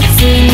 to